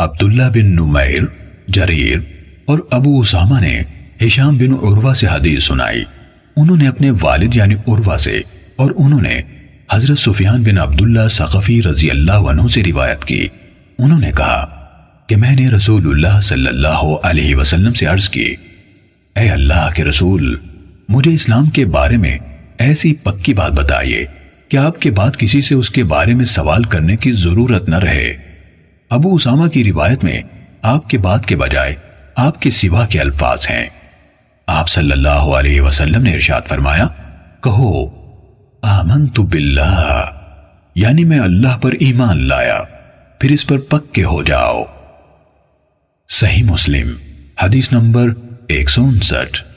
عبداللہ بن نمیر، جریر اور ابو اسامہ نے ہشام بن عروہ سے حدیث سنائی۔ انہوں نے اپنے والد یعنی عروہ سے اور انہوں نے حضرت سفیان بن عبداللہ سقفی رضی اللہ عنہ سے روایت کی۔ انہوں نے کہا کہ میں نے رسول اللہ صلی اللہ علیہ وسلم سے عرض کی، اے اللہ کے رسول، مجھے اسلام کے بارے میں ایسی پکی بات بتائیے کہ آپ کے بعد کسی سے اس کے بارے میں سوال کرنے کی ضرورت نہ رہے؟ ابو اسامہ کی روایت میں آپ کے بعد کے بجائے آپ کے سوا کے الفاظ ہیں۔ آپ صلی اللہ علیہ وسلم نے ارشاد فرمایا، کہو، آمنت باللہ یعنی میں اللہ پر ایمان لایا، پھر اس پر پکے ہو جاؤ۔ صحیح مسلم، حدیث نمبر ایک سو انسٹھ۔